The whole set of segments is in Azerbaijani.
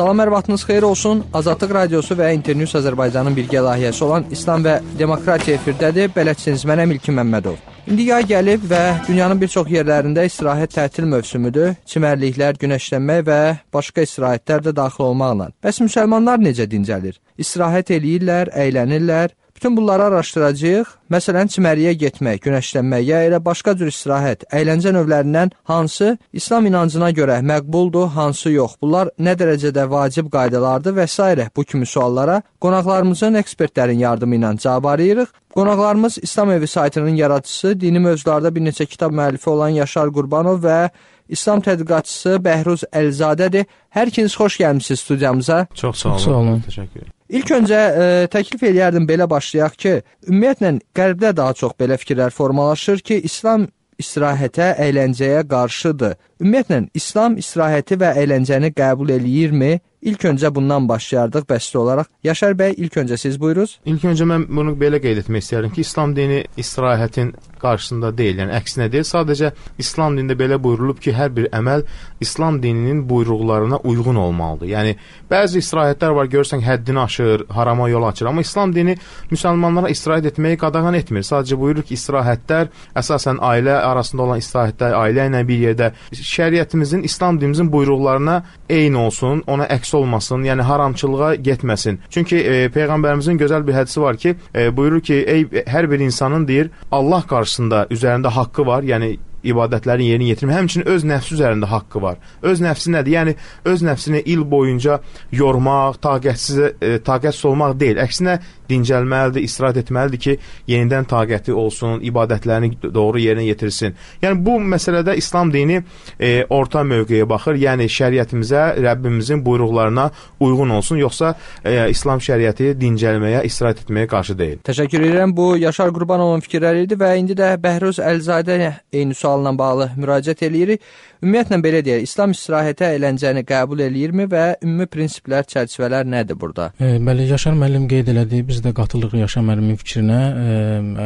Salam, hər vaxtınız xeyir olsun. Azadlıq Radiosu və Internews Azərbaycanın birgə layihəsi olan İslam və Demokratiya efirdədir. Bələdçiniz mənəm İlkin Məmmədov. İndi yay gəlib və dünyanın bir çox yerlərində istirahət tətil mövsümüdür. Çimərliklər, günəşlənmək və başqa istirahətlər də daxil olmaqla. Bəs müsəlmanlar necə dincəlir? İstirahət eləyirlər, əylənirlər, Bütün bunları araşdıracağıq. Məsələn, çimərliyə getmək, günəşlənmək ya elə başqa cür istirahət, əyləncə növlərindən hansı İslam inancına görə məqbuldur, hansı yox. Bunlar nə dərəcədə vacib qaydalardır və s. bu kimi suallara qonaqlarımızın ekspertlərin yardımı ilə cavab arayırıq. Qonaqlarımız İslam Evi saytının yaradıcısı, dini mövzularda bir neçə kitab müəllifi olan Yaşar Qurbanov və İslam tədqiqatçısı Bəhruz Əlzadədir. Hər ikiniz xoş gəlmisiniz studiyamıza. Çox sağ olun. Çox sağ olun. Təşəkkür edirəm. İlk öncə ə, təklif eləyərdim belə başlayaq ki, ümumiyyətlə qərbdə daha çox belə fikirlər formalaşır ki, İslam istirahətə, əyləncəyə qarşıdır. Ümumiyyətlə İslam istirahəti və əyləncəni qəbul eləyirmi? İlk öncə bundan başlayardıq bəsli olaraq. Yaşar bəy, ilk öncə siz buyuruz. İlk öncə mən bunu belə qeyd etmək istəyirəm ki, İslam dini istirahətin qarşısında deyil, yəni əksinə deyil. Sadəcə İslam dinində belə buyurulub ki, hər bir əməl İslam dininin buyruqlarına uyğun olmalıdır. Yəni bəzi istirahətlər var, görsən həddini aşır, harama yol açır, amma İslam dini müsəlmanlara istirahət etməyi qadağan etmir. Sadəcə buyurur ki, istirahətlər əsasən ailə arasında olan istirahətlər, ailə ilə bir yerdə şəriətimizin, İslam dinimizin buyruqlarına eyni olsun, ona əks olmasın, yəni haramçılığa getməsin. Çünki e, peyğəmbərimizin gözəl bir hədisi var ki, e, buyurur ki, ey hər bir insanın deyir, Allah qarşısında üzərində haqqı var, yəni ibadətlərin yerinə yetirmək, həmçinin öz nəfsi üzərində haqqı var. Öz nəfsi nədir? Yəni öz nəfsini il boyunca yormaq, taqətsiz e, taqətsiz olmaq deyil. Əksinə dincəlməlidir, istirahət etməlidir ki, yenidən taqəti olsun, ibadətlərini doğru yerinə yetirsin. Yəni bu məsələdə İslam dini e, orta mövqeyə baxır. Yəni şəriətimizə, Rəbbimizin buyruqlarına uyğun olsun, yoxsa e, İslam şəriəti dincəlməyə, istirahət etməyə qarşı deyil. Təşəkkür edirəm. Bu Yaşar Qurbanovun fikirləri idi və indi də Bəhruz Əlzadə eyni sualla bağlı müraciət eləyirik. Ümumiyyətlə belə deyək, İslam istirahətə əyləncəni qəbul eləyirmi və ümumi prinsiplər, çərçivələr nədir burada? E, bəli, Yaşar müəllim qeyd elədi. Biz də qatılırıq Yaşar müəllimin fikrinə. E,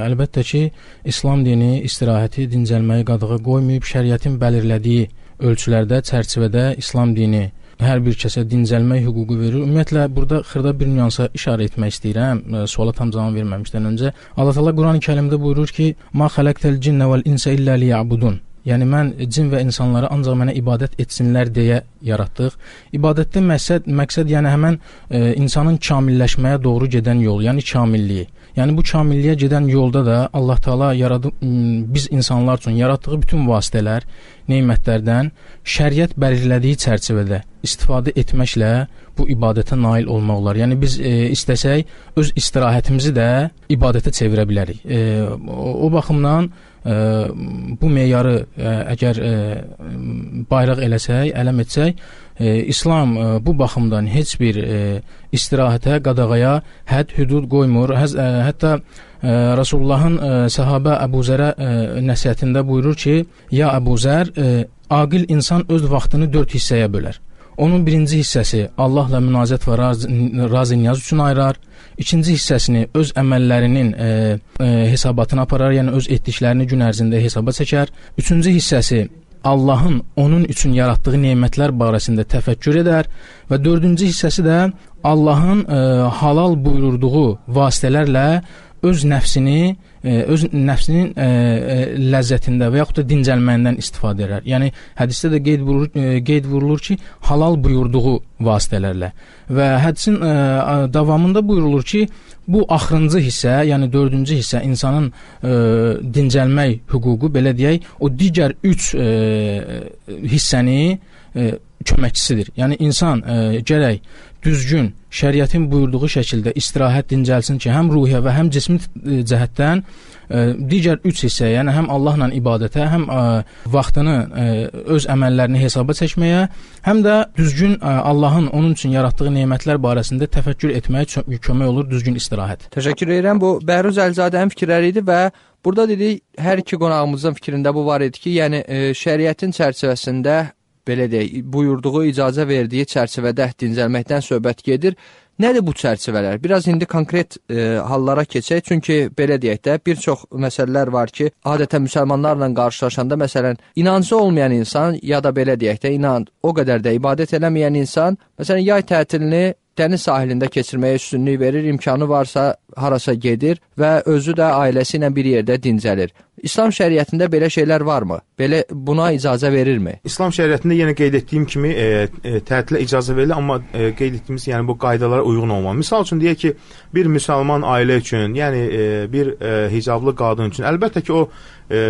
əlbəttə ki, İslam dini istirahəti, dincəlməyi qadağa qoymayıb, şəriətin belirlədiyi ölçülərdə, çərçivədə İslam dini hər bir kəsə dincəlmək hüququ verir. Ümumiyyətlə burada xırda bir nüansa işarə etmək istəyirəm. Suala tam cavab verməmişdən öncə Allah Taala Qurani-Kərimdə buyurur ki: "Ma xalaqtal cinnə vel insa illə liya'budun." Yəni mən cin və insanları ancaq mənə ibadət etsinlər deyə yaratdıq. İbadətdə məqsəd məqsəd yəni həmin e, insanın kamilləşməyə doğru gedən yol, yəni kamilliyi. Yəni bu kamilliyə gedən yolda da Allah Taala yaradıb biz insanlar üçün yaratdığı bütün vasitələr, nemətlərdən şəriət belirlədiyi çərçivədə istifadə etməklə bu ibadətə nail olmaq olar. Yəni biz e, istəsək öz istirahətimizi də ibadətə çevirə bilərik. E, o, o baxımdan bu meyarı əgər bayraq eləsək, ələm etsək, İslam bu baxımdan heç bir istirahətə, qadağaya hədd hüdud qoymur. Həz, hətta Rasulullahın səhabə Əbu Zərə nəsihətində buyurur ki: "Ya Əbu Zər, aqil insan öz vaxtını 4 hissəyə bölər. Onun birinci hissəsi Allahla münacət və raz, razı niyaz üçün ayırar. İkinci hissəsini öz əməllərinin e, e, hesabatına aparar, yəni öz etdiklərini gün ərzində hesaba çəkər. Üçüncü hissəsi Allahın onun üçün yaratdığı nemətlər barəsində təfəkkür edər və dördüncü hissəsi də Allahın e, halal buyurduğu vasitələrlə öz nəfsini öz nəfsinin ə, ə, ləzzətində və yaxud da dincəlməyindən istifadə edər. Yəni hədisdə də qeyd vurulur, e, qeyd vurulur ki, halal buyurduğu vasitələrlə və hədisin davamında buyurulur ki, bu axırıncı hissə, yəni dördüncü hissə insanın ə, dincəlmək hüququ belə deyək, o digər 3 hissəni ə, köməkçisidir. Yəni insan ə, gərək düzgün şəriətin buyurduğu şəkildə istirahət dincəlsin ki, həm ruhiyyə və həm cismi e, cəhətdən ə, e, digər üç hissə, yəni həm Allahla ibadətə, həm ə, e, vaxtını ə, öz əməllərini hesaba çəkməyə, həm də düzgün ə, Allahın onun üçün yaratdığı nemətlər barəsində təfəkkür etməyə kömək olur düzgün istirahət. Təşəkkür edirəm. Bu Bəhruz Əlzadənin fikirləri idi və burada dedik hər iki qonağımızın fikrində bu var idi ki, yəni ə, şəriətin çərçivəsində belə deyək, buyurduğu, icazə verdiyi çərçivədə dincəlməkdən söhbət gedir. Nədir bu çərçivələr? Biraz indi konkret e, hallara keçək. Çünki belə deyək də, bir çox məsələlər var ki, adətən müsəlmanlarla qarşılaşanda məsələn, inancı olmayan insan ya da belə deyək də, inan o qədər də ibadət eləməyən insan, məsələn, yay tətilini dəniz sahilində keçirməyə üstünlük verir, imkanı varsa harasa gedir və özü də ailəsi ilə bir yerdə dincəlir. İslam şəriətində belə şeylər varmı? Belə buna icazə verirmi? İslam şəriətində yenə qeyd etdiyim kimi e, e, tətilə icazə verilir, amma e, qeyd etdiyimiz yəni bu qaydalara uyğun olmalı. Məsəl üçün deyək ki, bir müsəlman ailə üçün, yəni e, bir e, hicablı qadın üçün əlbəttə ki, o e,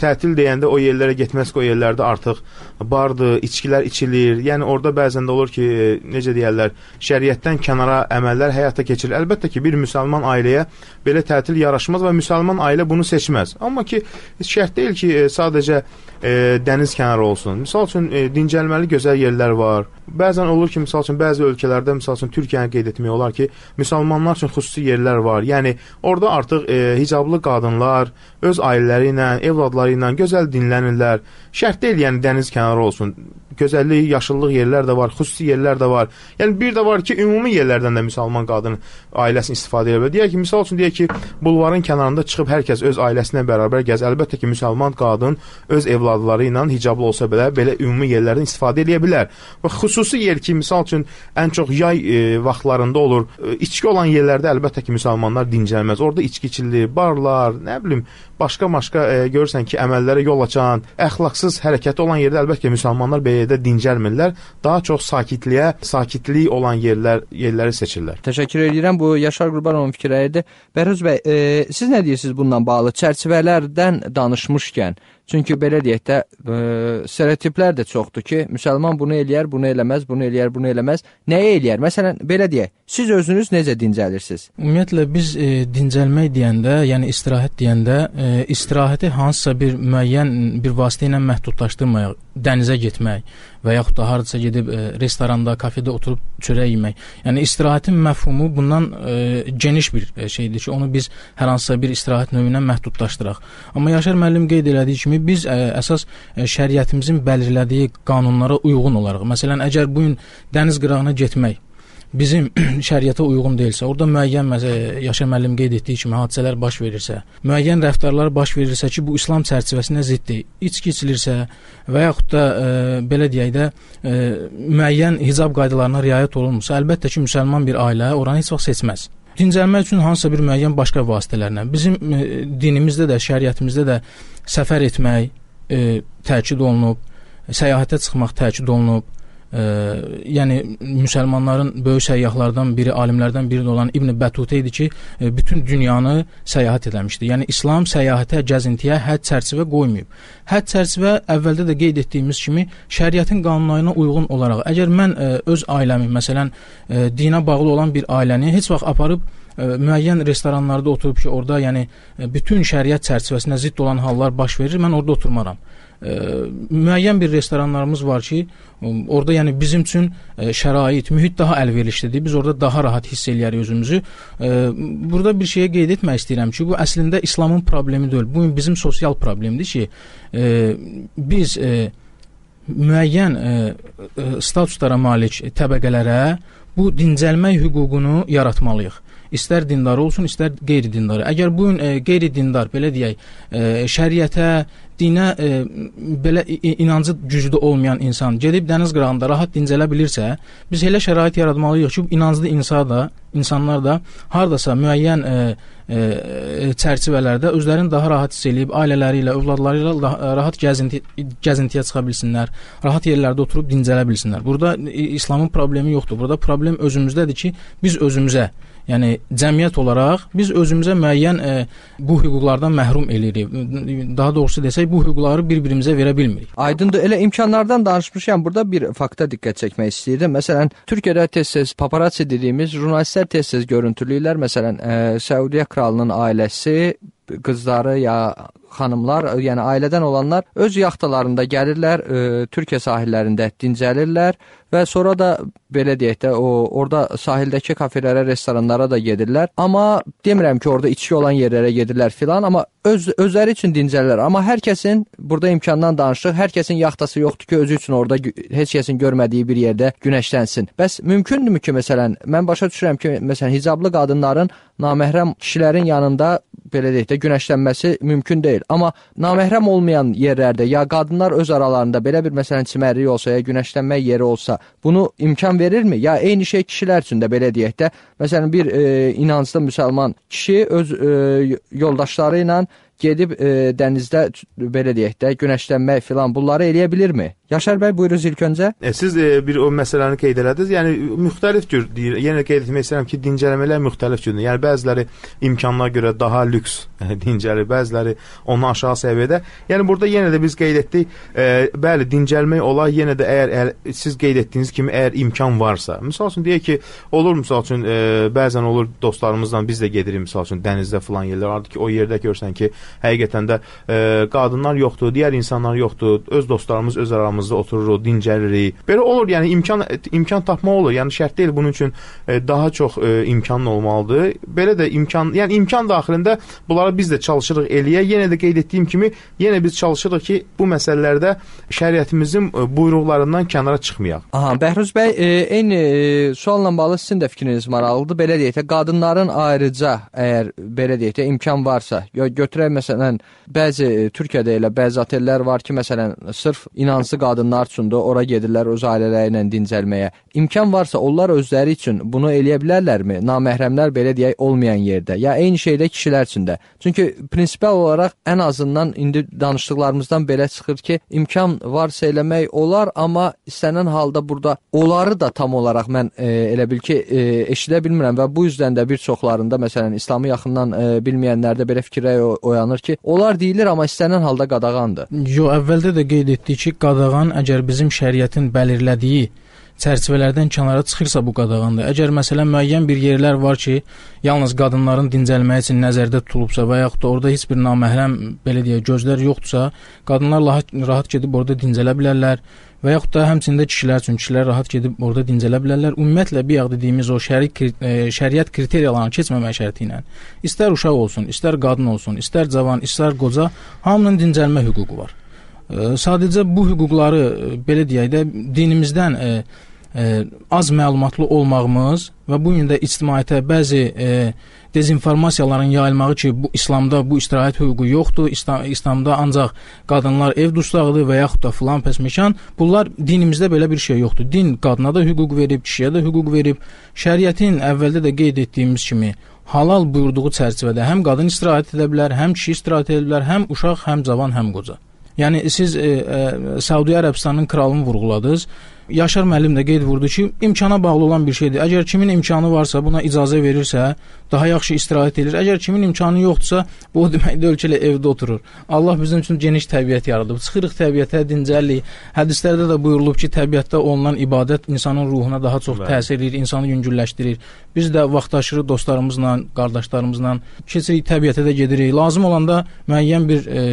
tətil deyəndə o yerlərə getməz ki, o yerlərdə artıq bardır, içkilər içilir. Yəni orada bəzən də olur ki, necə deyirlər, şəriətdən kənara əməllər həyata keçirilir. Əlbəttə ki, bir müsəlman ailəyə belə tətil yaraşmaz və müsəlman ailə bunu seçməz. Amma ki, şərt deyil ki, sadəcə e, dəniz kənarı olsun. Məsəl üçün e, dincəlməli gözəl yerlər var. Bəzən olur ki, məsəl üçün bəzi ölkələrdə, məsəl üçün Türkiyəni qeyd etmək olar ki, müsəlmanlar üçün xüsusi yerlər var. Yəni orada artıq e, hicablı qadınlar öz ailələri ilə, evladları ilə gözəl dinlənirlər. Şərt deyil, yəni dəniz kənarı olsun. Gözəllik, yaşıllıq yerlər də var, xüsusi yerlər də var. Yəni bir də var ki, ümumi yerlərdən də müsəlman qadın ailəsini istifadə edə bilər. Deyək ki, misal üçün deyək ki, bulvarın kənarında çıxıb hər kəs öz ailəsi ilə bərabər gəz. Əlbəttə ki, müsəlman qadın öz evladları ilə hicablı olsa belə belə ümumi yerlərdən istifadə edə bilər. Və xüsusi yer ki, misal üçün ən çox yay e, vaxtlarında olur. E, içki olan yerlərdə əlbəttə ki, müsəlmanlar dincəlməz. Orada içki içilir, barlar, nə bilim, başqa-başqa e, görürsən ki, əməllərə yol açan, əxlaqsız hərəkəti olan yerdə əlbəttə ki, müsəlmanlar belə yerdə dincəlmirlər. Daha çox sakitliyə, sakitlik olan yerlər yerləri seçirlər. Təşəkkür edirəm. Bu Yaşar Qurbanovun fikirləridir. Bəhruz bəy, e, siz nə deyirsiniz bununla bağlı? Çərçivələrdən danışmışkən Çünki belə deyək də, ə, stereotiplər də çoxdur ki, müsəlman bunu eləyər, bunu eləməz, bunu eləyər, bunu eləməz. Nəyi eləyər? Məsələn, belə deyək, siz özünüz necə dincəlirsiniz? Ümumiyyətlə biz e, dincəlmək deyəndə, yəni istirahət deyəndə, e, istirahəti hansısa bir müəyyən bir vasitə ilə məhdudlaşdırmayaq. Dənizə getmək və yaxud da hardasa gedib e, restoranda, kafedə oturub çörək yemək. Yəni istirahətin məfhumu bundan e, geniş bir e, şeydir ki, onu biz hər hansısa bir istirahət növünə məhdudlaşdıraq. Amma Yaşar müəllim qeyd elədiyi kimi biz e, əsas e, şəriətimizin belirlədiyi qanunlara uyğun olaraq, məsələn, əgər bu gün dəniz qırağına getmək bizim şəriətə uyğun deyilsə, orada müəyyən Yaşar müəllim qeyd etdiyi kimi hadisələr baş verirsə, müəyyən rəftarlar baş verirsə ki, bu İslam çərçivəsinə ziddir. İçki içilirsə və yaxud da ə, e, belə deyək də ə, müəyyən hicab qaydalarına riayət olunmursa, əlbəttə ki, müsəlman bir ailə oranı heç vaxt seçməz. Dincəlmək üçün hansısa bir müəyyən başqa vasitələrlə bizim ə, dinimizdə də, şəriətimizdə də səfər etmək ə, təkid olunub, səyahətə çıxmaq təkid olunub Ə, yəni müsəlmanların böyük səyyahlardan biri, alimlərdən biri olan İbn Bətutə idi ki, ə, bütün dünyanı səyahət etmişdi. Yəni İslam səyahətə, gəzintiyə hədd çərçivə qoymayıb. Hədd çərçivə əvvəldə də qeyd etdiyimiz kimi şəriətin qanunlarına uyğun olaraq, əgər mən ə, öz ailəmi, məsələn, ə, dinə bağlı olan bir ailəni heç vaxt aparıb ə, müəyyən restoranlarda oturub ki, orada yəni bütün şəriət çərçivəsinə zidd olan hallar baş verir, mən orada oturmaram ə, müəyyən bir restoranlarımız var ki, orada yəni bizim üçün ə, şərait, mühit daha əlverişlidir. Biz orada daha rahat hiss eləyərik özümüzü. Ə, burada bir şeyə qeyd etmək istəyirəm ki, bu əslində İslamın problemi deyil. Bu bizim sosial problemdir ki, ə, biz ə, müəyyən ə, statuslara malik təbəqələrə bu dincəlmək hüququnu yaratmalıyıq istər dindar olsun, istər qeyri-dindar. Əgər bu gün e, qeyri-dindar belə deyək, e, şəriətə, dinə e, belə inancı güclü olmayan insan gedib dəniz qırağında rahat dincələ bilirsə, biz elə şərait yaratmalıyıq ki, inanclı insan da, insanlar da hardasa müəyyən e, e, çərçivələrdə özlərini daha rahat hiss eləyib, ailələri ilə, övladları ilə daha, rahat gəzinti gəzintiyə çıxa bilsinlər, rahat yerlərdə oturub dincələ bilsinlər. Burada İslamın problemi yoxdur. Burada problem özümüzdədir ki, biz özümüzə Yəni cəmiyyət olaraq biz özümüzə müəyyən e, bu hüquqlardan məhrum eləyirik. Daha doğrusu desək bu hüquqları bir-birimizə verə bilmirik. Aydındır. Elə imkanlardan danışmışam. Burada bir fakta diqqət çəkmək istəyirdim. Məsələn, Türkiyədə tez-tez paparazzi dediyimiz jurnalistlər tez-tez görüntüləyirlər. Məsələn, e, Səudiyyə kralının ailəsi qızları ya xanımlar, yəni ailədən olanlar öz yaxtalarında gəlirlər, e, Türkiyə sahillərində dincəlirlər və sonra da belə deyək də o orada sahildəki kafelərə, restoranlara da gedirlər. Amma demirəm ki, orada içki olan yerlərə gedirlər filan, amma öz özləri üçün dincəlirlər. Amma hər kəsin burada imkandan danışıq, hər kəsin yaxtası yoxdur ki, özü üçün orada heç kəsin görmədiyi bir yerdə günəşlənsin. Bəs mümkündürmü ki, məsələn, mən başa düşürəm ki, məsələn, hicablı qadınların naməhrəm kişilərin yanında belə deyək də günəşlənməsi mümkün deyil. Amma naməhrəm olmayan yerlərdə ya qadınlar öz aralarında belə bir məsələn çimərlik olsa ya günəşlənmə yeri olsa, bunu imkan verirmi? Ya eyni şey kişilər üçün də belə deyək də, məsələn bir e, inanclı müsəlman kişi öz e, yoldaşları ilə gedib e, dənizdə belə deyək də günəşlənmək filan bunları eləyə bilirmi? Yaşar bəy buyurunuz ilk öncə. E, siz e, bir o məsələni qeyd elədiniz. Yəni müxtəlif cür deyir. Yenə qeyd etmək istəyirəm ki, dincələmələr müxtəlif cürdür. Yəni bəziləri imkanlara görə daha lüks dincəlir, bəziləri ondan aşağı səviyyədə. Yəni burada yenə də biz qeyd etdik, e, bəli, dincəlmək olar. Yenə də əgər, əgər siz qeyd etdiyiniz kimi əgər imkan varsa, məsəl üçün deyək ki, olur məsəl üçün e, bəzən olur dostlarımızla biz də gedirik məsəl üçün dənizdə filan yerlər ki, o yerdə görsən ki, həqiqətən də e, qadınlar yoxdur, digər insanlar yoxdur, öz dostlarımız öz aramızda otururuq, dincəlirik. Belə olur, yəni imkan imkan tapmaq olur. Yəni şərt deyil bunun üçün e, daha çox e, imkan olmalıdır. Belə də imkan, yəni imkan daxilində bunları biz də çalışırıq eləyə. Yenə də qeyd etdiyim kimi, yenə biz çalışırıq ki, bu məsələlərdə şəriətimizin e, buyruqlarından kənara çıxmayaq. Aha, Bəhruz bəy, e, eyni e, sualla bağlı sizin də fikriniz maraqlıdır. Belə deyək də, qadınların ayrıca əgər belə deyək də imkan varsa, götürək məsələn bəzi e, Türkiyədə elə bəzi otellər var ki, məsələn sırf inanclı qadınlar üçün də ora gedirlər öz ailələri ilə dincəlməyə. İmkan varsa onlar özləri üçün bunu eləyə bilərlərmi? Naməhrəmlər belə deyək olmayan yerdə. Ya eyni şeydə kişilər üçün də. Çünki prinsipal olaraq ən azından indi danışdıqlarımızdan belə çıxır ki, imkan varsa eləmək olar, amma istənilən halda burada onları da tam olaraq mən e, elə bil ki, e, eşidə bilmirəm və bu üzdən də bir çoxlarında məsələn İslamı yaxından e, bilməyənlərdə belə fikirlər oyanır ki, onlar deyilir amma istənilən halda qadağandır. Yo, əvvəldə də qeyd etdik ki, qadağan əgər bizim şəriətin belirlədiyi çərçivələrdən kənara çıxırsa bu qadağandır. Əgər məsələn müəyyən bir yerlər var ki, yalnız qadınların dincəlməyi üçün nəzərdə tutulubsa və yaxud da orada heç bir naməhrəm belə deyək gözlər yoxdursa, qadınlar rahat, rahat gedib orada dincələ bilərlər və yaxud da həmçində kişilər üçün kişilər rahat gedib orada dincələ bilərlər. Ümumiyyətlə bir yağdı dediyimiz o şəri e, şəriət kriteriyalarını keçməmək şərti ilə istər uşaq olsun, istər qadın olsun, istər cavan, istər qoca, hamının dincəlmə hüququ var. Sadəcə bu hüquqları belə deyək də dinimizdən ə, ə, az məlumatlı olmağımız və bu gün də ictimaiyyətə bəzi ə, dezinformasiyaların yayılmağı ki, bu İslamda bu istirahət hüququ yoxdur, İslam, İslamda ancaq qadınlar ev dustağıdır və yaxud da filan pəsməkan, bunlar dinimizdə belə bir şey yoxdur. Din qadına da hüquq verib, kişiyə də hüquq verib. Şəriətin əvvəldə də qeyd etdiyimiz kimi halal buyurduğu çərçivədə həm qadın istirahət edə bilər, həm kişi istirahət edə bilər, həm uşaq, həm cavan, həm qoca. Yəni siz e, e, Səudiyyə Ərəbistanının kralını vurğuladınız. Yaşar müəllim də qeyd vurdu ki, imkana bağlı olan bir şeydir. Əgər kimin imkanı varsa, buna icazə verirsə, daha yaxşı istirahət edir. Əgər kimin imkanı yoxdursa, bu o deməkdir ölkə ilə evdə oturur. Allah bizim üçün geniş təbiət yaradıb. Çıxırıq təbiətə, dincəllik. Hədislərdə də buyurulub ki, təbiətdə olunan ibadət insanın ruhuna daha çox Bəli. təsir edir, insanı yüngülləşdirir. Biz də vaxtaşırı dostlarımızla, qardaşlarımızla keçirik, təbiətə də gedirik. Lazım olanda müəyyən bir e,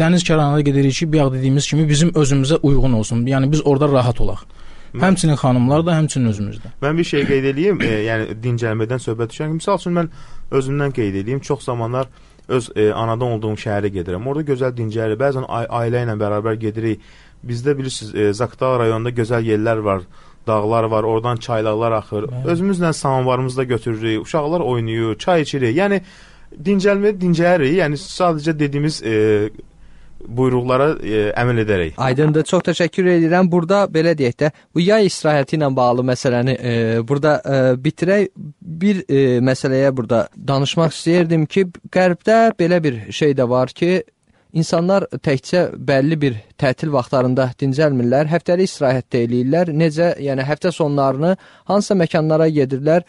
dəniz kənarına gedirik ki, bayaq dediyimiz kimi bizim özümüzə uyğun olsun. Yəni biz orada rahat olaq. Həmçinin xanımlar da, həmçinin özümüz də. Mən bir şey qeyd eləyim, e, yəni dincəlmədən söhbət düşən kimi, misal üçün mən özümdən qeyd eləyim, çox zamanlar öz e, anadan olduğum şəhərə gedirəm. Orada gözəl dincəlir. Bəzən ailə ilə bərabər gedirik. Bizdə bilirsiniz, e, Zaqatala rayonunda gözəl yerlər var dağlar var, oradan çaylaqlar axır. Bəli. Özümüzlə samovarımızı da götürürük, uşaqlar oynayır, çay içirik. Yəni dincəlmə dincəlirik. Yəni sadəcə dediyimiz e, buyruqlara e, əməl edərək. Aydındır. Çox təşəkkür edirəm. Burada belə deyək də, bu yay istirahəti ilə bağlı məsələni e, burada e, bitirək. Bir e, məsələyə burada danışmaq istəyirdim ki, Qərbdə belə bir şey də var ki, İnsanlar təkcə bəlli bir tətil vaxtlarında dincəlmirlər, həftəlik istirahət eləyirlər. Necə? Yəni həftə sonlarını hansısa məkanlara gedirlər.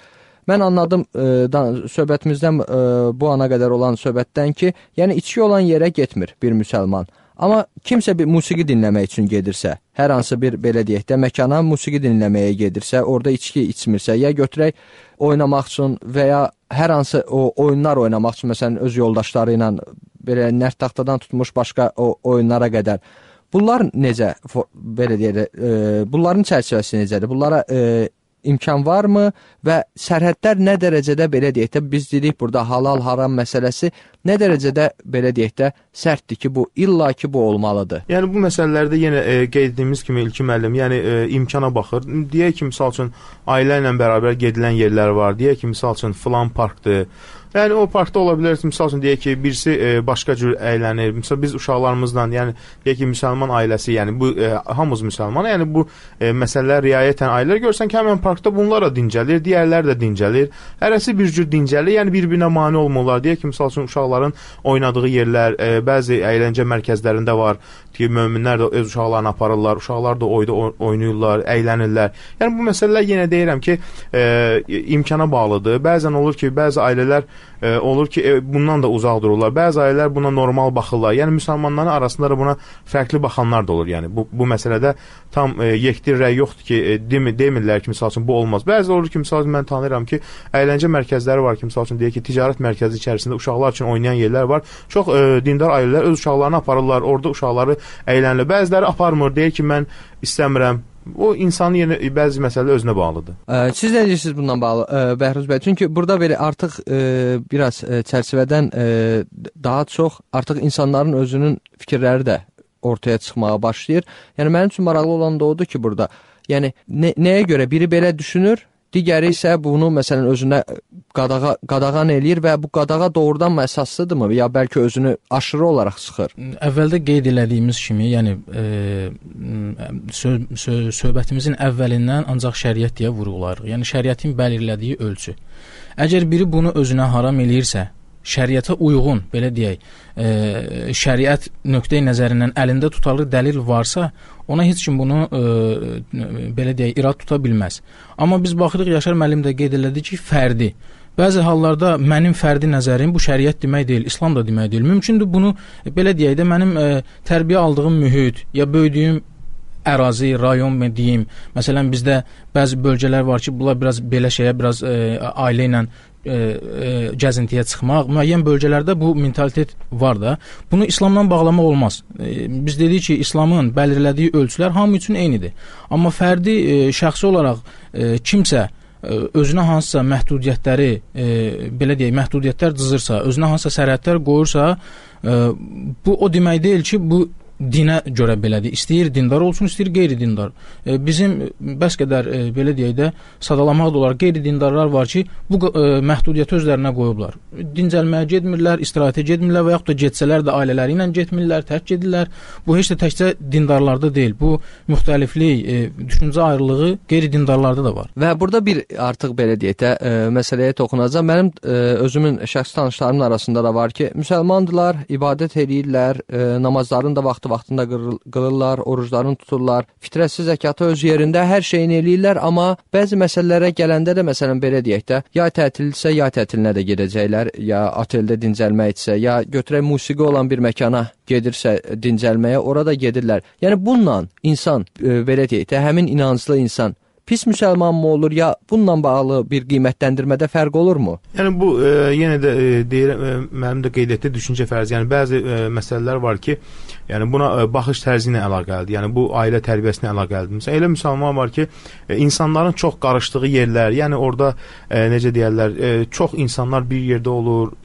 Mən anladım ə, e, söhbətimizdən ə, e, bu ana qədər olan söhbətdən ki, yəni içki olan yerə getmir bir müsəlman. Amma kimsə bir musiqi dinləmək üçün gedirsə, hər hansı bir belə deyək də məkana musiqi dinləməyə gedirsə, orada içki içmirsə, ya götürək oynamaq üçün və ya hər hansı o oyunlar oynamaq üçün məsələn öz yoldaşları ilə belə nərt taxtadan tutmuş başqa o oyunlara qədər Bunlar necə belə deyək, e, bunların çərçivəsi necədir? Bunlara e, imkan varmı və sərhədlər nə dərəcədə belə deyək də biz dedik burada halal haram məsələsi nə dərəcədə belə deyək də sərtdir ki, bu illaki bu olmalıdır. Yəni bu məsələlərdə yenə e, qeyd etdiyimiz kimi ilki müəllim, yəni e, imkana baxır. Deyək ki, məsəl üçün ailə ilə bərabər gedilən yerlər var. Deyək ki, məsəl üçün filan parkdır Yəni o parkda ola bilər məsəl üçün deyək ki, birisi e, başqa cür əylənir. Məsələn biz uşaqlarımızla, yəni deyək ki, müsəlman ailəsi, yəni bu e, hamımız müsəlman, yəni bu e, məsələlər riayətən ailələr görsən ki, həmin parkda bunlar da dincəlir, digərləri də dincəlir. Hərəsi bir cür dincəlir, yəni bir-birinə mane olmurlar. Deyək ki, məsəl üçün uşaqların oynadığı yerlər, e, bəzi əyləncə mərkəzlərində var ki, möminlər də öz uşaqlarını aparırlar, uşaqlar da oyda oynayırlar, əylənirlər. Yəni bu məsələlər yenə deyirəm ki, e, imkana bağlıdır. Bəzən olur ki, bəzi ailələr e, olur ki, e, bundan da uzaq dururlar. Bəzi ailələr buna normal baxırlar. Yəni müsəlmanların arasında da buna fərqli baxanlar da olur. Yəni bu bu məsələdə tam e, yekdir rəy yoxdur ki, e, demi, demirlər ki, məsəl üçün bu olmaz. Bəzi olur ki, məsəl üçün mən tanıyıram ki, əyləncə mərkəzləri var ki, məsəl üçün deyək ki, ticarət mərkəzi içərisində uşaqlar üçün oynayan yerlər var. Çox e, dindar ailələr öz uşaqlarını aparırlar, orada uşaqları əylənirlər. Bəziləri aparmır, deyir ki, mən istəmirəm, o insanın yenə bəzi məsələlər özünə bağlıdır. Ə, siz nə deyirsiniz bundan bağlı ə, Bəhruz bəy? Çünki burada belə artıq ə, biraz ə, çərçivədən ə, daha çox artıq insanların özünün fikirləri də ortaya çıxmağa başlayır. Yəni mənim üçün maraqlı olan da odur ki, burada yəni nə, nəyə görə biri belə düşünür, digəri isə bunu məsələn özünə qadağa qadağan eləyir və bu qadağa doğrudan mı əsaslıdırmı ya bəlkə özünü aşırı olaraq sıxır? Əvvəldə qeyd elədiyimiz kimi, yəni e, sö sö söhbətimizin əvvəlindən ancaq şəriət deyə vurğulayırıq. Yəni şəriətin belirlədiyi ölçü. Əgər biri bunu özünə haram eləyirsə, şəriətə uyğun, belə deyək, e, şəriət nöqteyi nəzərindən əlində tutarlı dəlil varsa, ona heç kim bunu e, belə deyək, irad tuta bilməz. Amma biz baxırıq Yaşar müəllim də qeyd elədi ki, fərdi Bəzi hallarda mənim fərdi nəzərim bu şəriət demək deyil, İslam da demək deyil. Mümkündür bunu belə deyək də mənim e, tərbiyə aldığım mühit ya böyüdüyüm ərazi, rayon deyim. Məsələn bizdə bəzi bölgələr var ki, bunlar biraz belə şeyə biraz e, ailə ilə ə, ə, gəzintiyə çıxmaq, müəyyən bölgələrdə bu mentalitet var da. Bunu İslamla bağlamaq olmaz. Ə, biz dedik ki, İslamın belirlədiyi ölçülər hamı üçün eynidir. Amma fərdi ə, şəxsi olaraq ə, kimsə ə, özünə hansısa məhdudiyyətləri, ə, belə deyək, məhdudiyyətlər cızırsa, özünə hansısa sərhədlər qoyursa, ə, bu o demək deyil ki, bu dinə görə belədir. İstəyir dindar olsun, istəyir qeyri-dindar. E, bizim bəs qədər e, belə deyək də sadalamaq da olar. Qeyri-dindarlar var ki, bu e, məhdudiyyəti özlərinə qoyublar. Dincəlməyə getmirlər, istirahətə getmirlər və yaxud da getsələr də ailələri ilə getmirlər, tərk edirlər. Bu heç də təkcə dindarlarda deyil. Bu müxtəliflik, e, düşüncə ayrılığı qeyri-dindarlarda da var. Və burada bir artıq belə deyək də e, məsələyə toxunacağam. Mənim e, özümün şəxsi tanışlarımın arasında da var ki, müsəlmandılar, ibadət edirlər, e, namazların da vaxtı vaxtında qılırlar, oruclarını tuturlar, fitrətsiz zəkatı öz yerində hər şeyini eləyirlər, amma bəzi məsələlərə gələndə də məsələn belə deyək də, ya tətildirsə, ya tətilinə də gedəcəklər, ya oteldə dincəlmək etsə, ya götürək musiqi olan bir məkana gedirsə dincəlməyə, orada gedirlər. Yəni bununla insan e, belə deyək də, həmin inanclı insan pis müsəlman mı olur ya bununla bağlı bir qiymətləndirmədə fərq olurmu? Yəni bu e, yenə də e, deyirəm e, mənim də qeyd etdiyim düşüncə fərzi. Yəni bəzi e, məsələlər var ki, yəni buna e, baxış tərzi ilə əlaqəlidir. Yəni bu ailə tərbiyəsinə əlaqəlidir. Məsələn, elə müsəlman var ki, e, insanların çox qarışdığı yerlər, yəni orada e, necə deyirlər, e, çox insanlar bir yerdə olur,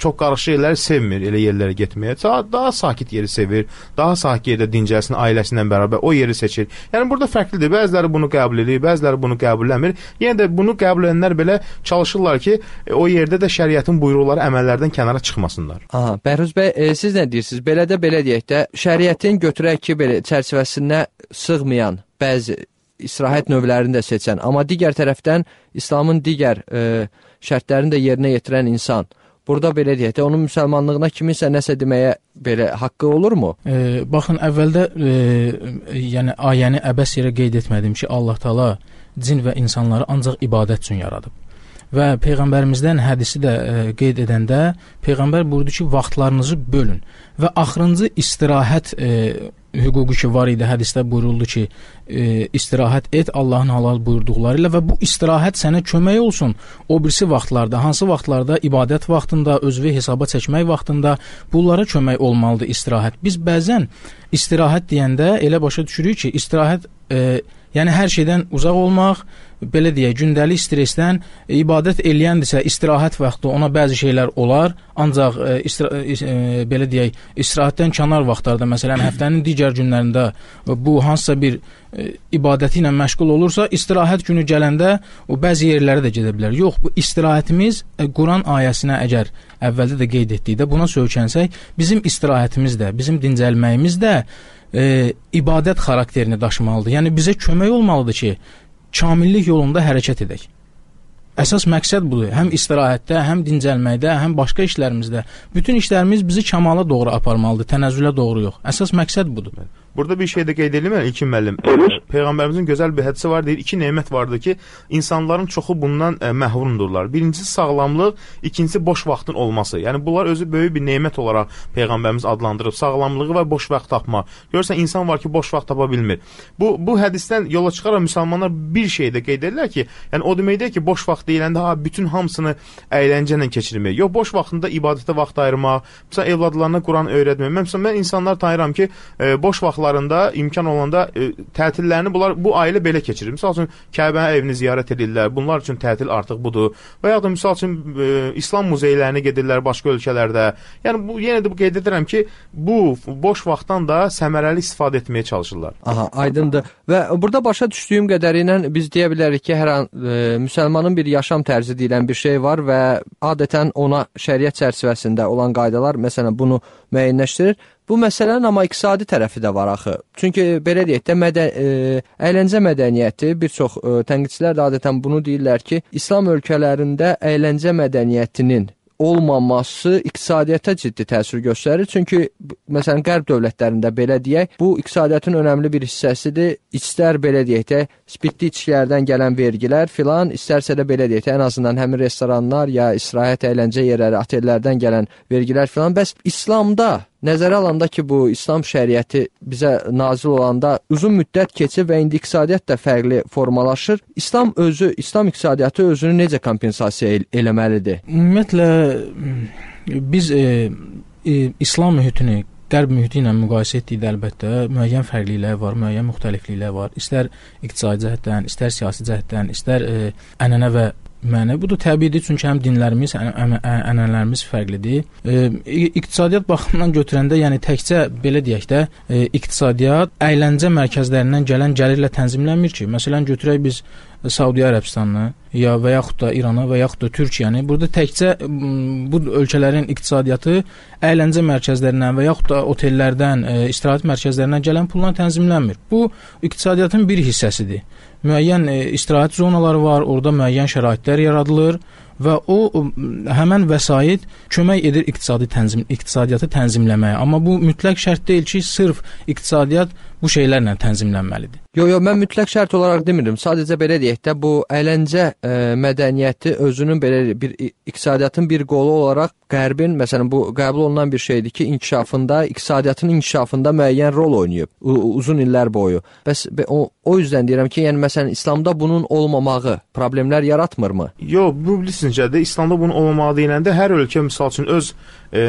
çox qarışıq yerləri sevmir elə yerlərə getməyə. Daha, daha sakit yeri sevir. Daha sakit yerdə dincəlsin ailəsi ilə bərabər o yeri seçir. Yəni burada fərqlidir. Bəziləri bunu qəbul edir, bəziləri bunu qəbul etmir. Yenə də bunu qəbul edənlər belə çalışırlar ki, e, o yerdə də şəriətin buyruqları əməllərdən kənara çıxmasınlar. Aha, Bəhruz bəy, e, siz nə deyirsiniz? Belə də belə deyək də, şəriətin götürək ki, belə çərçivəsinə sığmayan bəzi istirahət növlərini də seçən, amma digər tərəfdən İslamın digər e, şərtlərini də yerinə yetirən insan Burada belə deyək də, onun müsəlmanlığına kiminsə nəsə deməyə belə haqqı olurmu? E, baxın, əvvəldə e, yəni ayəni əbəs yerə qeyd etmədim ki, Allah Taala cin və insanları ancaq ibadət üçün yaradıb. Və peyğəmbərimizdən hədisi də e, qeyd edəndə peyğəmbər buyurdu ki, vaxtlarınızı bölün və axırıncı istirahət e, hüququ ki var idi, hədisdə buyuruldu ki, e, istirahət et Allahın halal buyurduqları ilə və bu istirahət sənə kömək olsun. O birisi vaxtlarda, hansı vaxtlarda ibadət vaxtında, özünü hesaba çəkmək vaxtında bunlara kömək olmalıdır istirahət. Biz bəzən istirahət deyəndə elə başa düşürük ki, istirahət e, Yəni hər şeydən uzaq olmaq, belə deyək, gündəlik stressdən ibadət eləyəndirsə, istirahət vaxtı ona bəzi şeylər olar, ancaq e, istra, e, e, belə deyək, istirahətdən kənar vaxtlarda, məsələn, həftənin digər günlərində bu hansısa bir e, ibadəti ilə məşğul olursa, istirahət günü gələndə o bəzi yerlərə də gedə bilər. Yox, bu istirahətimiz e, Quran ayəsinə əgər əvvəldə də qeyd etdikdə buna söykənsək, bizim istirahətimiz də, bizim dincəlməyimiz də e, ibadət xarakterini daşımalıdır. Yəni bizə kömək olmalıdır ki, kamillik yolunda hərəkət edək. Əsas məqsəd budur. Həm istirahətdə, həm dincəlməkdə, həm başqa işlərimizdə. Bütün işlərimiz bizi kamala doğru aparmalıdır, tənəzzülə doğru yox. Əsas məqsəd budur. Burada bir şey də qeyd edelim İlkin müəllim? Peyğəmbərimizin gözəl bir hədisi var, deyir, iki nemət vardır ki, insanların çoxu bundan ə, məhrumdurlar. Birincisi sağlamlıq, ikincisi boş vaxtın olması. Yəni bunlar özü böyük bir nemət olaraq peyğəmbərimiz adlandırıb sağlamlığı və boş vaxt tapmaq. Görürsən insan var ki, boş vaxt tapa bilmir. Bu bu hədisdən yola çıxaraq müsəlmanlar bir şey də qeyd edirlər ki, yəni o deməkdir ki, boş vaxt deyiləndə ha bütün hamısını əyləncə ilə keçirmək. Yox, boş vaxtında ibadətə vaxt ayırmaq, məsələn övladlarına Quran öyrətmək. Mən məsələn mən insanlar tanıyıram ki, ə, boş vaxt vaxtlarında imkan olanda e, tətillərini bunlar bu ailə belə keçirir. Məsəl üçün Kəbə evini ziyarət edirlər. Bunlar üçün tətil artıq budur. Və ya da məsəl üçün e, İslam muzeylərinə gedirlər başqa ölkələrdə. Yəni bu yenə də bu qeyd edirəm ki, bu boş vaxtdan da səmərəli istifadə etməyə çalışırlar. Aha, aydındır. Və burada başa düşdüyüm qədərilə biz deyə bilərik ki, hər an e, müsəlmanın bir yaşam tərzi deyilən bir şey var və adətən ona şəriət çərçivəsində olan qaydalar məsələn bunu müəyyənləşdirir. Bu məsələnin amma iqtisadi tərəfi də var axı. Çünki belə deyək də mədən e, əyləncə mədəniyyəti bir çox e, tənqidçilər də adətən bunu deyirlər ki, İslam ölkələrində əyləncə mədəniyyətinin olmaması iqtisadiyyata ciddi təsir göstərir. Çünki məsələn qərb dövlətlərində belə deyək, bu iqtisadiyyatın önəmli bir hissəsidir. İstər belə deyək də spirtli içkilərdən gələn vergilər filan, istərsə də belə deyək də ən azından həmin restoranlar ya istirahət əyləncə yerləri, otellərdən gələn vergilər filan. Bəs İslamda Nəzərə alanda ki, bu İslam şəriəti bizə nazil olanda uzun müddət keçir və indi iqtisadiyyat da fərqli formalaşır. İslam özü, İslam iqtisadiyyatı özünü necə kompensasiya el eləməlidir? Ümumiyyətlə biz e, e, İslam mühitini qərb mühiti ilə müqayisə etdikdə əlbəttə müəyyən fərqliliklər var, müəyyən müxtəlifliklər var. İstər iqtisadi cəhətdən, istər siyasi cəhətdən, istər e, ənənə və mənə. Bu da təbiidir, çünki həm dinlərimiz, ənənələrimiz fərqlidir. E, iqtisadiyyat baxımından götürəndə, yəni təkcə belə deyək də, e, iqtisadiyyat əyləncə mərkəzlərindən gələn gəlirlə tənzimlənmir ki. Məsələn, götürək biz Saudiya Ərəbistanını ya və yaxud da İranı və yaxud da Türkiyəni. Burada təkcə bu ölkələrin iqtisadiyyatı əyləncə mərkəzlərindən və yaxud da otellərdən, e, istirahət mərkəzlərindən gələn pulla tənzimlənmir. Bu iqtisadiyyatın bir hissəsidir. Müəyyən e, istirahət zonaları var, orada müəyyən şəraitlər yaradılır və o həmən vəsait kömək edir iqtisadi tənzim iqtisadiyyatı tənzimləməyə. Amma bu mütləq şərt deyil ki, sırf iqtisadiyyat bu şeylərlə tənzimlənməlidir. Yox, yox, mən mütləq şərt olaraq demirəm. Sadəcə belə deyək də, bu əyləncə ə, e, mədəniyyəti özünün belə bir iqtisadiyyatın bir qolu olaraq Qərbin, məsələn, bu qəbul olunan bir şeydir ki, inkişafında, iqtisadiyyatın inkişafında müəyyən rol oynayıb uzun illər boyu. Bəs o, o yüzdən deyirəm ki, yəni məsələn, İslamda bunun olmamağı problemlər yaratmırmı? Yox, bu bilirsiniz, İslamda bunun olmamağı deyiləndə hər ölkə məsəl üçün öz e,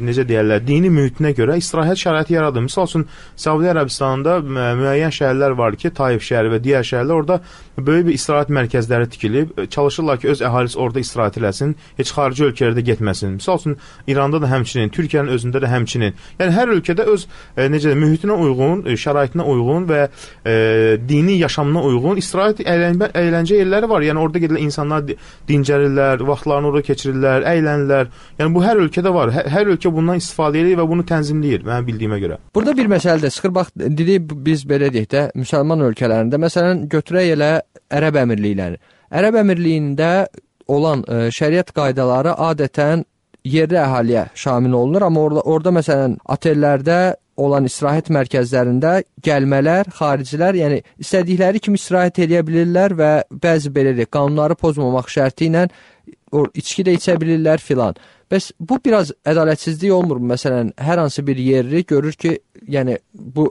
necə deyirlər, dini mühitinə görə istirahət şəraiti yaradır. Məsəl üçün Səudiyyə Ərəbistanında müəyyən şəhərlər var ki, Taif şəhəri və digər şəhərlər orada böyük bir istirahət mərkəzləri tikilib, çalışırlar ki, öz əhalisi orada istirahət eləsin, heç xarici ölkələrdə getməsin. Məsəl üçün İranda da həmçinin, Türkiyənin özündə də həmçinin. Yəni hər ölkədə öz e, necə mühitinə uyğun, e, şəraitinə uyğun və e, dini yaşamına uyğun istirahət əylənmə, əyləncə yerləri var. Yəni orada gedilən insanlar dincəlirlər, vaxtlarını orada keçirirlər, əylənirlər. Yəni bu hər ölkədə var. Hər, hər ölkə bundan istifadə edir və bunu tənzimləyir mənim bildiyimə görə. Burada bir məsələ də sıxır bax dedik biz belə deyək də müsəlman ölkələrində məsələn götürək elə Ərəb Əmirlikləri. Ərəb Əmirliyində olan ə, e, şəriət qaydaları adətən yerli əhaliyə şamil olunur, amma orada orada məsələn otellərdə olan istirahət mərkəzlərində gəlmələr, xaricilər, yəni istədikləri kimi istirahət edə bilirlər və bəzi belə deyək, qanunları pozmamaq şərti ilə içki də içə bilirlər filan. Bəs bu biraz ədalətsizlik olmur? Məsələn, hər hansı bir yerli görür ki, yəni bu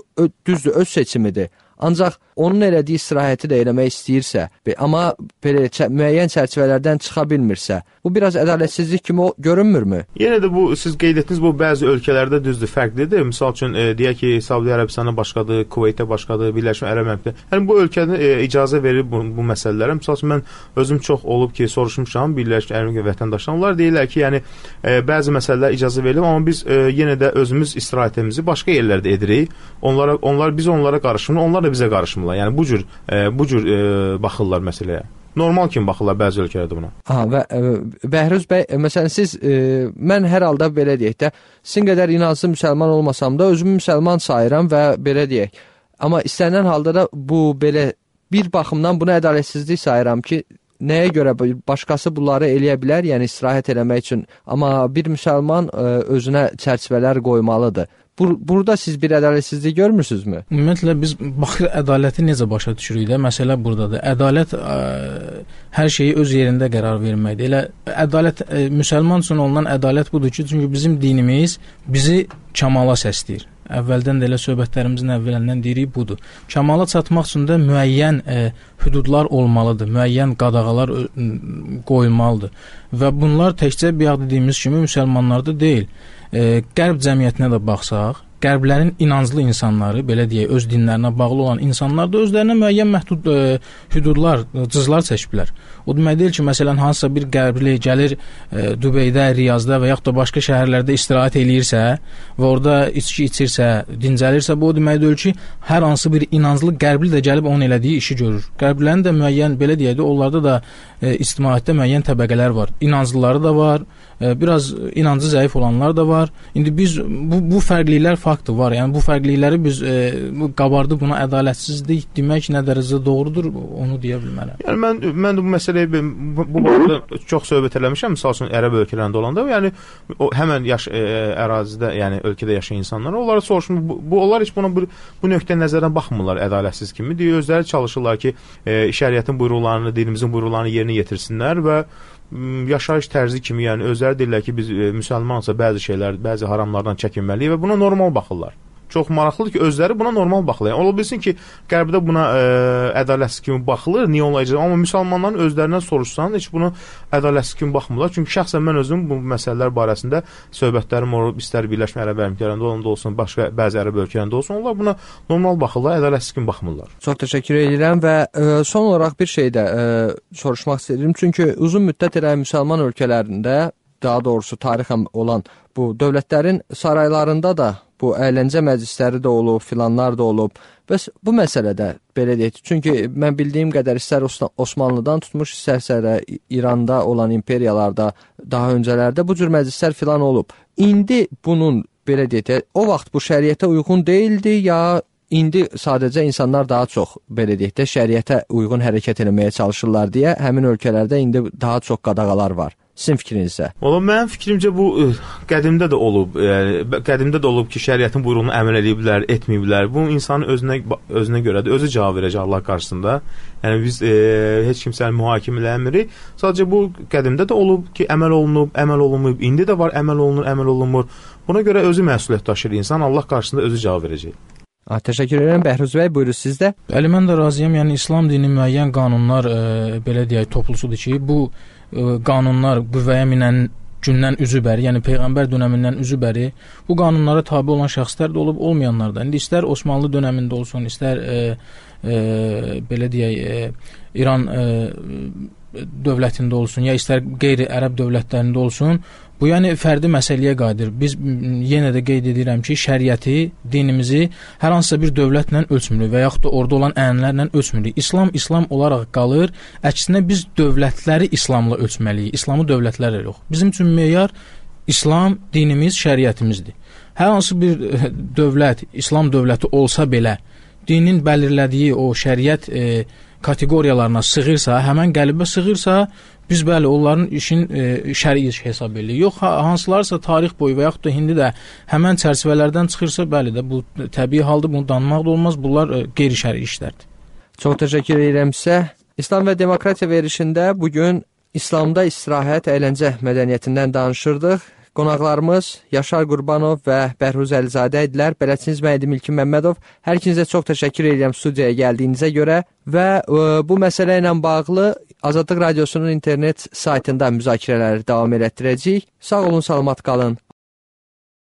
düzdür, öz seçimidir. Ancaq onun elədiyi istirahəti də eləmək istəyirsə, amma belə müəyyən çərçivələrdən çıxa bilmirsə, bu biraz ədalətsizlik kimi görünmürmü? Yenə də bu siz qeyd etdiniz bu bəzi ölkələrdə düzdür, fərqlidir. Məsəl üçün e, deyək ki, Səudiyyə Ərəbistanı başqadır, Kuveytə başqadır, Birləşmiş Ərəb Əmirlikləri. Yəni bu ölkədə e, icazə verir bu, bu məsələlərə. Məsəl üçün mən özüm çox olub ki, soruşmuşam Birləşmiş Ərəb Əmirlikləri vətəndaşlarından. Onlar deyirlər ki, yəni e, bəzi məsələlər icazə verilib, amma biz e, yenə də özümüz istirahətimizi başqa yerlərdə edirik. Onlara onlar biz onlara qarışmır, onlar da bizə qarışmırlar. Yəni bu cür e, bu cür e, baxırlar məsələyə normal kimi baxırlar bəzi ölkələrdə buna. Aha və e, Bəhruz bəy, e, məsələn siz e, mən hər halda belə deyək də, sizin qədər inanclı müsəlman olmasam da özümü müsəlman sayıram və belə deyək. Amma istənilən halda da bu belə bir baxımdan bunu ədalətsizlik sayıram ki, nəyə görə başqası bunları eləyə bilər, yəni istirahət eləmək üçün, amma bir müsəlman ə, özünə çərçivələr qoymalıdır. Bur burada siz bir ədalətsizlik görmürsünüzmü? Ümumiyyətlə biz baxır ədaləti necə başa düşürük də, məsələ burdadır. Ədalət ə, hər şeyi öz yerində qərar verməkdir. Elə ədalət ə, müsəlman üçün olunan ədalət budur ki, çünki bizim dinimiz bizi kamala səsləyir. Əvvəldən də elə söhbətlərimizin əvvəlindən deyirik budur. Kamala çatmaq üçün də müəyyən ə, hüdudlar olmalıdır, müəyyən qadağalar qoyulmalıdır. Və bunlar təkcə bayaq dediyimiz kimi müsəlmanlarda deyil e, qərb cəmiyyətinə də baxsaq, qərblərin inanclı insanları, belə deyək, öz dinlərinə bağlı olan insanlar da özlərinə müəyyən məhdud ə, e, hüdudlar, cızlar çəkiblər. O demək deyil ki, məsələn, hansısa bir qərbli gəlir ə, e, Dubeydə, Riyazda və yaxud da başqa şəhərlərdə istirahət eləyirsə və orada içki içirsə, dincəlirsə, bu o demək deyil ki, hər hansı bir inanclı qərbli də gəlib onun elədiyi işi görür. Qərblilərin də müəyyən, belə deyək də, onlarda da ə, ictimaiyyətdə müəyyən təbəqələr var. İnanclıları da var, biraz inancı zəif olanlar da var. İndi biz bu bu fərqliliklər faktı var. Yəni bu fərqlilikləri biz e, bu qabardıb buna ədalətsizlik demək nə dərəcədə doğrudur, onu deyə bilmərəm. Yəni mən mən də bu məsələyə bu, bu barədə çox söhbət eləmişəm. Məsəl üçün ərəb ölkələrində olanda, yəni o həmin yaş e, ərazidə, yəni ölkədə yaşayan insanlar, onlara soruşum bu, bu onlar heç buna bu, bu nöqtə nəzərdən baxmırlar ədalətsiz kimi. Deyir özləri çalışırlar ki, e, şəriətin buyruqlarını, dinimizin buyruqlarını yerinə yetirsinlər və yaşayış tərzi kimi, yəni özləri deyirlər ki, biz e, müsəlmansa bəzi şeylər, bəzi haramlardan çəkinməliyik və buna normal baxırlar çox maraqlıdır ki, özləri buna normal baxırlar. Yəni, ola bilsin ki, qərbdə buna ə, e, ədalətsiz kimi baxılır, niyə olacaq? Amma müsəlmanların özlərindən soruşsan, heç bunu ədalətsiz kimi baxmırlar. Çünki şəxsən mən özüm bu məsələlər barəsində söhbətlərim olub, istər Birləşmiş Ərəb Əmirliklərində olanda olsun, başqa bəzi ərəb ölkələrində olsun, onlar buna normal baxırlar, ədalətsiz kimi baxmırlar. Çox təşəkkür edirəm və ə, e, son olaraq bir şey də ə, soruşmaq istəyirəm. Çünki uzun müddət elə müsəlman ölkələrində daha doğrusu tarixən olan bu dövlətlərin saraylarında da bu əyləncə məclisləri də olub, filanlar da olub. Bəs bu məsələdə belə deyək, çünki mən bildiyim qədər istər Osmanlıdan tutmuş, istərsə İranda olan imperiyalarda daha öncələrdə bu cür məclislər filan olub. İndi bunun belə deyək, o vaxt bu şəriətə uyğun değildi ya İndi sadəcə insanlar daha çox belə deyək də şəriətə uyğun hərəkət etməyə çalışırlar deyə həmin ölkələrdə indi daha çox qadağalar var. Sizin fikrinizsə? Valla mənim fikrimcə bu ə, qədimdə də olub. Yəni qədimdə də olub ki, şəriətin buyruğunu əməl ediblər, etməyiblər. Bu insanın özünə özünə görədir. Özü cavab verəcək Allah qarşısında. Yəni biz e, heç kimsəni mühakimə eləmirik. Sadəcə bu qədimdə də olub ki, əməl olunub, əməl olunmayıb. İndi də var əməl olunur, əməl olunmur. Buna görə özü məsuliyyət daşıyır. İnsan Allah qarşısında özü cavab verəcək. Ha, təşəkkür edirəm Bəhruz bəy, buyurun siz də. Bəli, mən də razıyam. Yəni İslam dini müəyyən qanunlar e, belə deyək, toplusudur ki, bu qanunlar qüvvəyə minən gündən üzü bəri, yəni peyğəmbər dövründən üzü bəri bu qanunlara tabe olan şəxslər də olub, olmayanlar da. İndi istər Osmanlı dövründə olsun, istər e, e, belə deyək, e, İran e, dövlətində olsun, ya istər qeyri-ərəb dövlətlərində olsun, Bu yəni fərdi məsələyə qadir. Biz yenə də qeyd edirəm ki, şəriəti, dinimizi hər hansısa bir dövlətlə ölçmürük və yaxud da orada olan ənənələrlə ölçmürük. İslam İslam olaraq qalır. Əksinə biz dövlətləri İslamla ölçməliyik. İslamı dövlətlərlə yox. Bizim üçün meyar İslam dinimiz, şəriətimizdir. Hər hansı bir e, dövlət, İslam dövləti olsa belə dinin bəlirlədiyi o şəriət e, kateqoriyalarına sığırsa, həmən qəlbə sığırsa, Biz bəli onların işin e, şəri iş hesab edirik. Yox, hansılarsa tarix boyu və yaxud da indi də həmən çərçivələrdən çıxırsa, bəli də bu təbii haldır, bunu danmaq da olmaz. Bunlar e, qeyri-şəri işlərdir. Çox təşəkkür edirəm sizə. İslam və demokratiya verilişində bu gün İslamda istirahət, əyləncə mədəniyyətindən danışırdıq. Qonaqlarımız Yaşar Qurbanov və Bəhruz Əlizadə idilər. Bələdçiniz mən idim İlkin Məmmədov. Hər ikinizə çox təşəkkür edirəm studiyaya gəldiyinizə görə və ə, bu məsələ ilə bağlı Azadlıq Radiosunun internet saytında müzakirələri davam elətdirəcəyik. Sağ olun, salamat qalın.